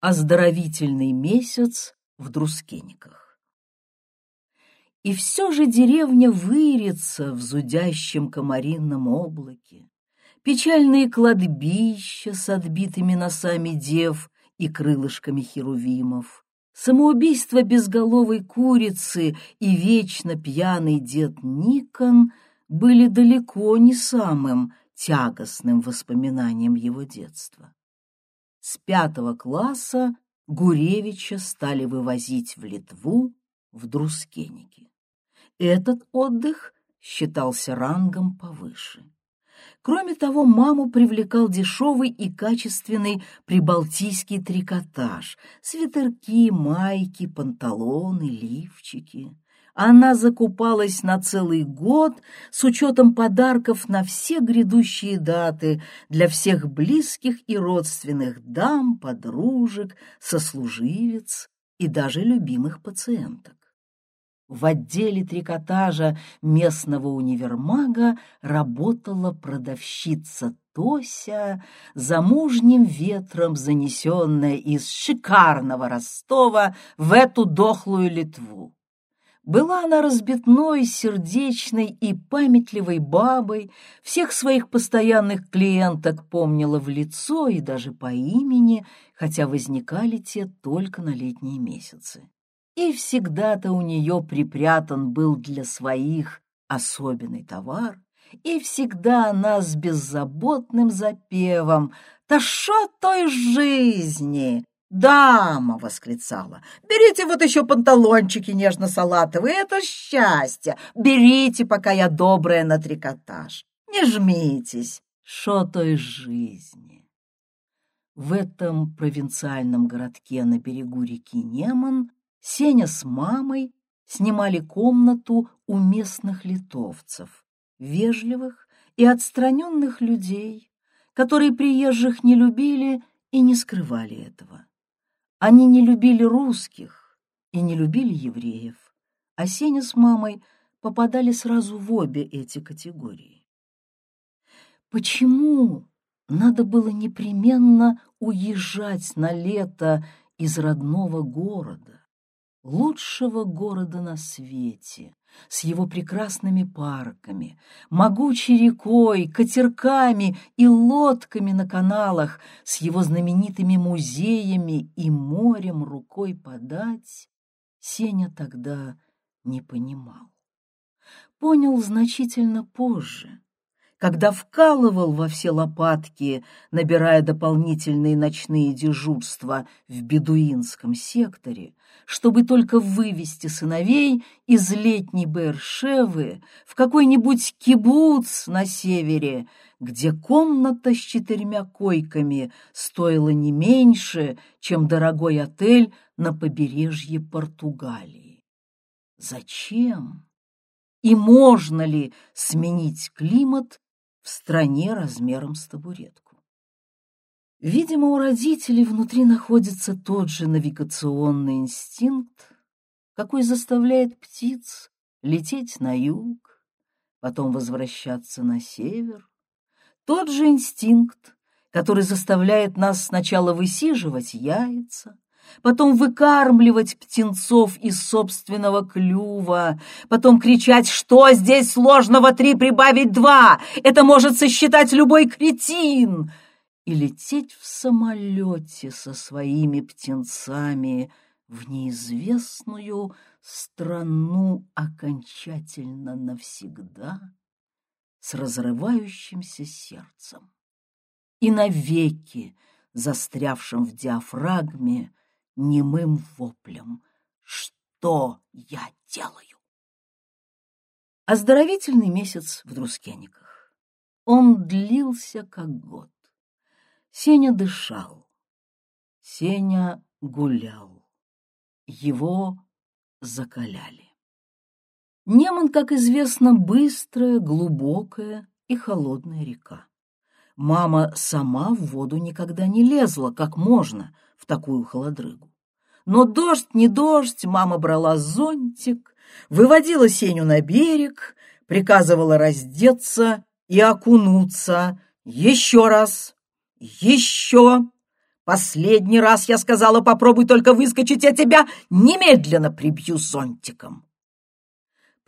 Оздоровительный месяц в Друскениках. И все же деревня вырится в зудящем комаринном облаке. Печальные кладбища с отбитыми носами дев и крылышками херувимов, самоубийство безголовой курицы и вечно пьяный дед Никон были далеко не самым тягостным воспоминанием его детства. С пятого класса Гуревича стали вывозить в Литву, в Друскеники. Этот отдых считался рангом повыше. Кроме того, маму привлекал дешевый и качественный прибалтийский трикотаж, свитерки, майки, панталоны, лифчики. Она закупалась на целый год с учетом подарков на все грядущие даты для всех близких и родственных дам, подружек, сослуживец и даже любимых пациенток. В отделе трикотажа местного универмага работала продавщица Тося, замужним ветром занесенная из шикарного Ростова в эту дохлую Литву. Была она разбитной, сердечной и памятливой бабой, всех своих постоянных клиенток помнила в лицо и даже по имени, хотя возникали те только на летние месяцы. И всегда-то у нее припрятан был для своих особенный товар, и всегда она с беззаботным запевом «Та шо той жизни!» «Дама!» — восклицала. «Берите вот еще панталончики нежно-салатовые, это счастье! Берите, пока я добрая на трикотаж! Не жмитесь! Шо той жизни!» В этом провинциальном городке на берегу реки Неман Сеня с мамой снимали комнату у местных литовцев, вежливых и отстраненных людей, которые приезжих не любили и не скрывали этого. Они не любили русских и не любили евреев, а Сеня с мамой попадали сразу в обе эти категории. Почему надо было непременно уезжать на лето из родного города, лучшего города на свете, с его прекрасными парками, могучей рекой, катерками и лодками на каналах, с его знаменитыми музеями и морем рукой подать, Сеня тогда не понимал. Понял значительно позже, когда вкалывал во все лопатки, набирая дополнительные ночные дежурства в бедуинском секторе, чтобы только вывести сыновей из летней Бершевы в какой-нибудь кибуц на севере, где комната с четырьмя койками стоила не меньше, чем дорогой отель на побережье Португалии. Зачем? И можно ли сменить климат в стране размером с табуретку. Видимо, у родителей внутри находится тот же навигационный инстинкт, какой заставляет птиц лететь на юг, потом возвращаться на север. Тот же инстинкт, который заставляет нас сначала высиживать яйца, потом выкармливать птенцов из собственного клюва, потом кричать «Что здесь сложного три прибавить два? Это может сосчитать любой кретин!» и лететь в самолете со своими птенцами в неизвестную страну окончательно навсегда с разрывающимся сердцем и навеки застрявшим в диафрагме немым воплем «Что я делаю?» Оздоровительный месяц в Друскениках. Он длился как год. Сеня дышал. Сеня гулял. Его закаляли. Неман, как известно, быстрая, глубокая и холодная река. Мама сама в воду никогда не лезла, как можно, в такую холодрыгу. Но дождь не дождь, мама брала зонтик, выводила Сеню на берег, приказывала раздеться и окунуться. Еще раз, еще, Последний раз я сказала, попробуй только выскочить, я тебя немедленно прибью зонтиком.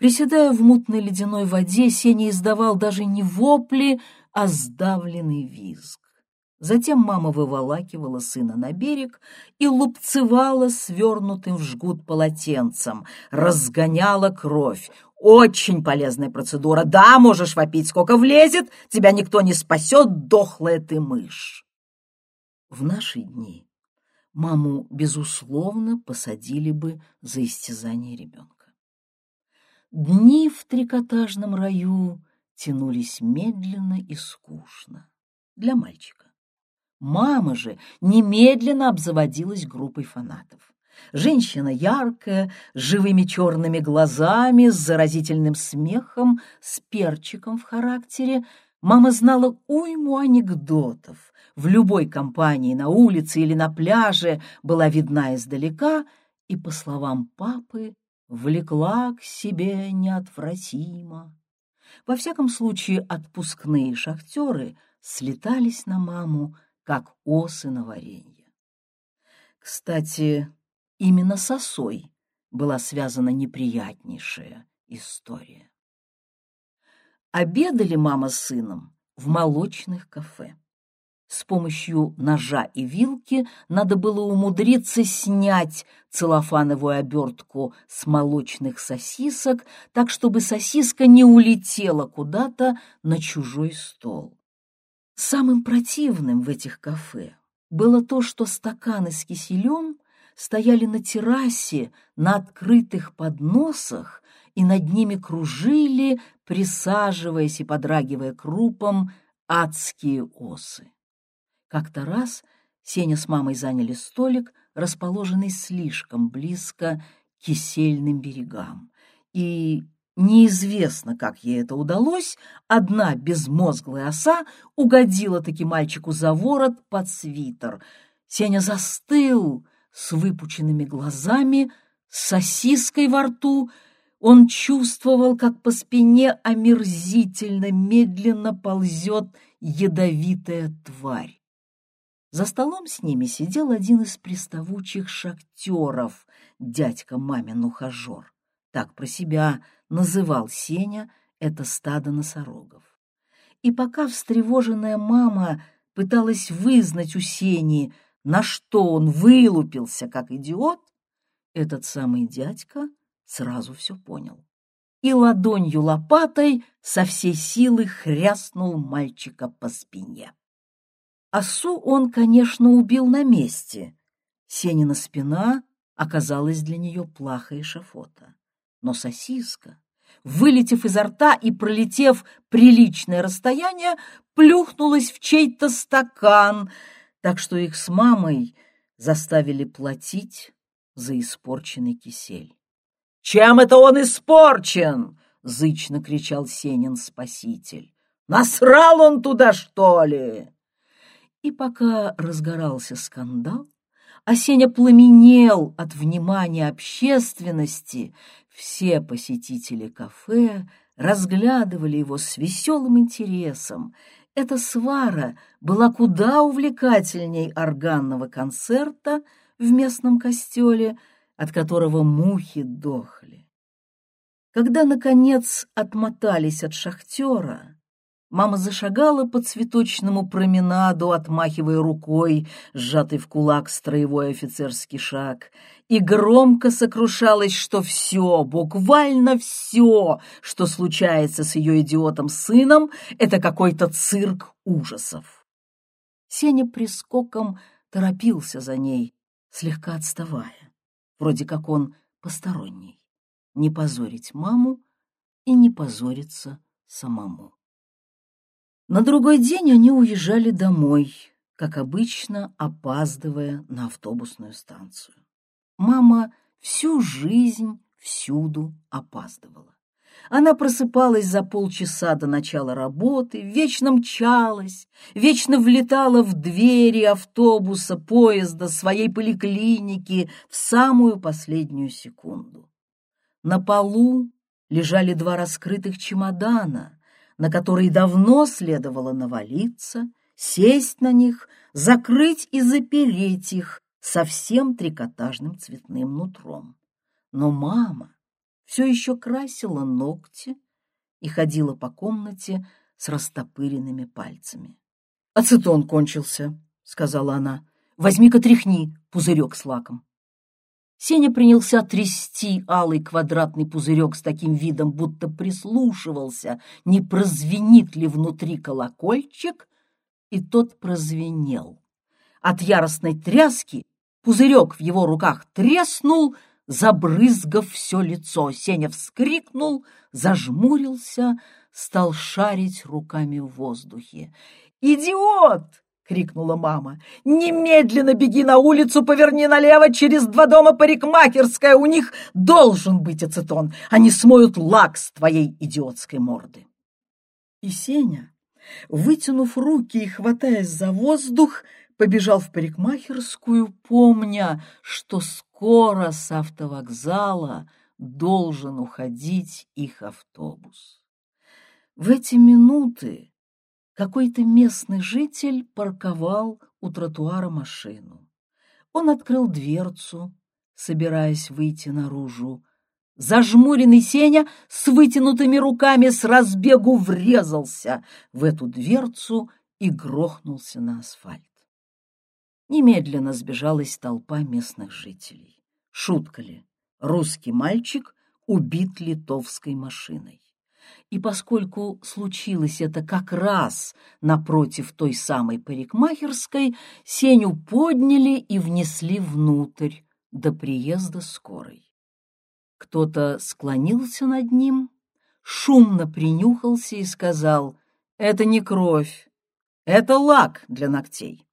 Приседая в мутной ледяной воде, Сеня издавал даже не вопли, а сдавленный визг. Затем мама выволакивала сына на берег и лупцевала свернутым в жгут полотенцем, разгоняла кровь. Очень полезная процедура. Да, можешь вопить, сколько влезет, тебя никто не спасет, дохлая ты мышь. В наши дни маму, безусловно, посадили бы за истязание ребенка. Дни в трикотажном раю тянулись медленно и скучно для мальчика. Мама же немедленно обзаводилась группой фанатов. Женщина яркая, с живыми черными глазами, с заразительным смехом, с перчиком в характере. Мама знала уйму анекдотов. В любой компании на улице или на пляже была видна издалека и, по словам папы, влекла к себе неотвратимо. Во всяком случае, отпускные шахтеры слетались на маму, как осы на варенье. Кстати, именно с осой была связана неприятнейшая история. Обедали мама с сыном в молочных кафе. С помощью ножа и вилки надо было умудриться снять целлофановую обертку с молочных сосисок, так чтобы сосиска не улетела куда-то на чужой стол. Самым противным в этих кафе было то, что стаканы с киселем стояли на террасе на открытых подносах и над ними кружили, присаживаясь и подрагивая крупом, адские осы. Как-то раз Сеня с мамой заняли столик, расположенный слишком близко к кисельным берегам, и Неизвестно, как ей это удалось, одна безмозглая оса угодила таки мальчику за ворот под свитер. Сеня застыл с выпученными глазами, с сосиской во рту. Он чувствовал, как по спине омерзительно медленно ползет ядовитая тварь. За столом с ними сидел один из приставучих шахтеров, дядька мамин ухажер. Так про себя называл Сеня это стадо носорогов. И пока встревоженная мама пыталась вызнать у Сени, на что он вылупился, как идиот, этот самый дядька сразу все понял. И ладонью лопатой со всей силы хряснул мальчика по спине. Осу он, конечно, убил на месте. Сенина спина оказалась для нее плахой эшафота но сосиска, вылетев изо рта и пролетев приличное расстояние, плюхнулась в чей-то стакан, так что их с мамой заставили платить за испорченный кисель. «Чем это он испорчен?» — зычно кричал Сенин спаситель. «Насрал он туда, что ли?» И пока разгорался скандал, а Сеня пламенел от внимания общественности, все посетители кафе разглядывали его с веселым интересом. Эта свара была куда увлекательней органного концерта в местном костеле, от которого мухи дохли. Когда, наконец, отмотались от шахтера, Мама зашагала по цветочному променаду, отмахивая рукой, сжатый в кулак строевой офицерский шаг, и громко сокрушалась, что все, буквально все, что случается с ее идиотом-сыном, это какой-то цирк ужасов. Сеня прискоком торопился за ней, слегка отставая, вроде как он посторонний, не позорить маму и не позориться самому. На другой день они уезжали домой, как обычно, опаздывая на автобусную станцию. Мама всю жизнь всюду опаздывала. Она просыпалась за полчаса до начала работы, вечно мчалась, вечно влетала в двери автобуса, поезда, своей поликлиники в самую последнюю секунду. На полу лежали два раскрытых чемодана — на который давно следовало навалиться, сесть на них, закрыть и запереть их совсем трикотажным цветным нутром. Но мама все еще красила ногти и ходила по комнате с растопыренными пальцами. «Ацетон кончился», — сказала она. «Возьми-ка тряхни пузырек с лаком». Сеня принялся трясти алый квадратный пузырек с таким видом, будто прислушивался, не прозвенит ли внутри колокольчик, и тот прозвенел. От яростной тряски пузырек в его руках треснул, забрызгав все лицо. Сеня вскрикнул, зажмурился, стал шарить руками в воздухе. «Идиот!» — крикнула мама. «Немедленно беги на улицу, поверни налево, через два дома парикмахерская. У них должен быть ацетон. Они смоют лак с твоей идиотской морды». И Сеня, вытянув руки и хватаясь за воздух, побежал в парикмахерскую, помня, что скоро с автовокзала должен уходить их автобус. В эти минуты какой-то местный житель парковал у тротуара машину. Он открыл дверцу, собираясь выйти наружу. Зажмуренный Сеня с вытянутыми руками с разбегу врезался в эту дверцу и грохнулся на асфальт. Немедленно сбежалась толпа местных жителей. Шутка ли, русский мальчик убит литовской машиной. И поскольку случилось это как раз напротив той самой парикмахерской, Сеню подняли и внесли внутрь до приезда скорой. Кто-то склонился над ним, шумно принюхался и сказал, «Это не кровь, это лак для ногтей».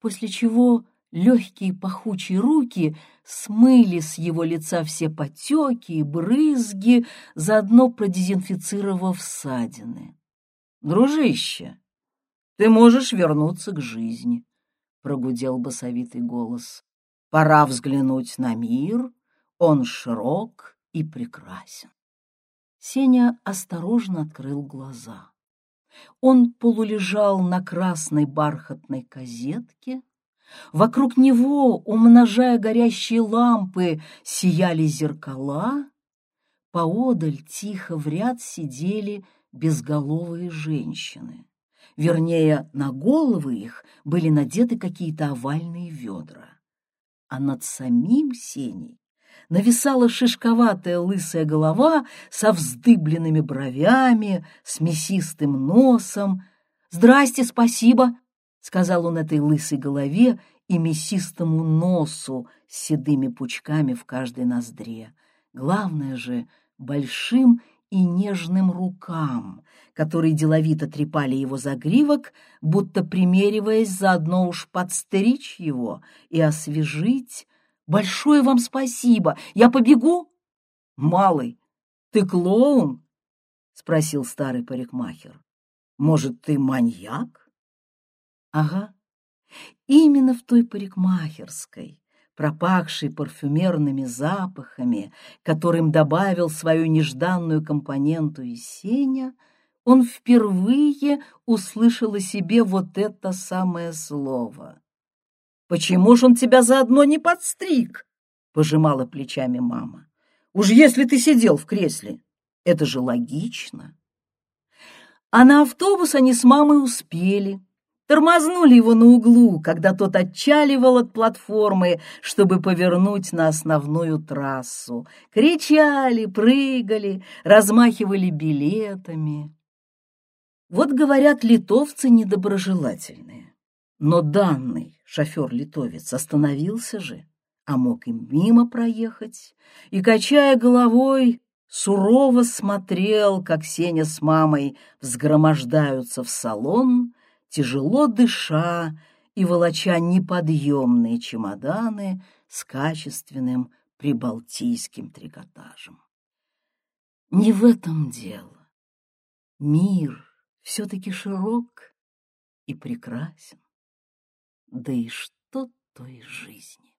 После чего легкие пахучие руки смыли с его лица все потеки и брызги, заодно продезинфицировав ссадины. «Дружище, ты можешь вернуться к жизни», — прогудел басовитый голос. «Пора взглянуть на мир, он широк и прекрасен». Сеня осторожно открыл глаза. Он полулежал на красной бархатной козетке, Вокруг него, умножая горящие лампы, сияли зеркала. Поодаль тихо в ряд сидели безголовые женщины. Вернее, на головы их были надеты какие-то овальные ведра. А над самим Сеней нависала шишковатая лысая голова со вздыбленными бровями, с мясистым носом. «Здрасте, спасибо!» — сказал он этой лысой голове и мясистому носу с седыми пучками в каждой ноздре. Главное же — большим и нежным рукам, которые деловито трепали его загривок, будто примериваясь заодно уж подстричь его и освежить. «Большое вам спасибо! Я побегу?» «Малый, ты клоун?» — спросил старый парикмахер. «Может, ты маньяк?» Ага, именно в той парикмахерской, пропахшей парфюмерными запахами, которым добавил свою нежданную компоненту и Сеня, он впервые услышал о себе вот это самое слово. «Почему же он тебя заодно не подстриг?» — пожимала плечами мама. «Уж если ты сидел в кресле, это же логично». А на автобус они с мамой успели — Тормознули его на углу, когда тот отчаливал от платформы, чтобы повернуть на основную трассу. Кричали, прыгали, размахивали билетами. Вот, говорят, литовцы недоброжелательные. Но данный шофер-литовец остановился же, а мог и мимо проехать, и, качая головой, сурово смотрел, как Сеня с мамой взгромождаются в салон, тяжело дыша и волоча неподъемные чемоданы с качественным прибалтийским трикотажем. Не в этом дело. Мир все-таки широк и прекрасен. Да и что той жизни?